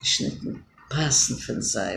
geschnitten. Passend für den Sei.